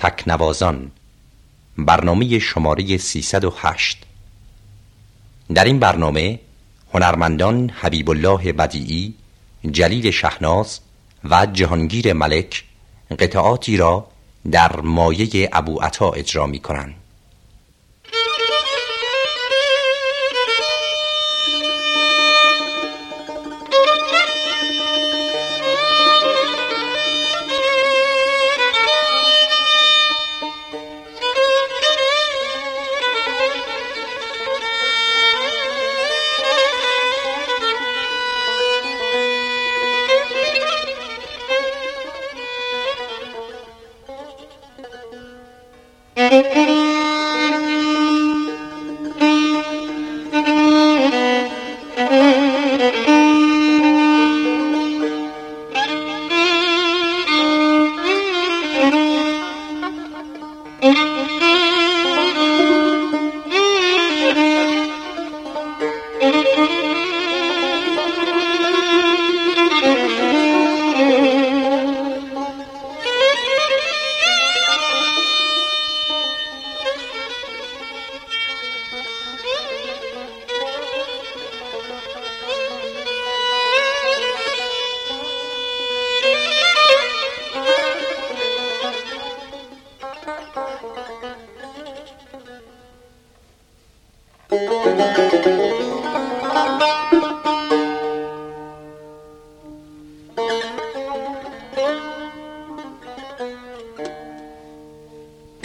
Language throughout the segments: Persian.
تکنوازان. برنامه شماره 308 در این برنامه هنرمندان حبیب الله بدیعی جلیل شهناز و جهانگیر ملک قطعاتی را در مایه ابو عطا اجرا می کنند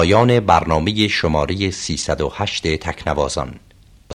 پایان برنامه شماره 308 تکنوازان.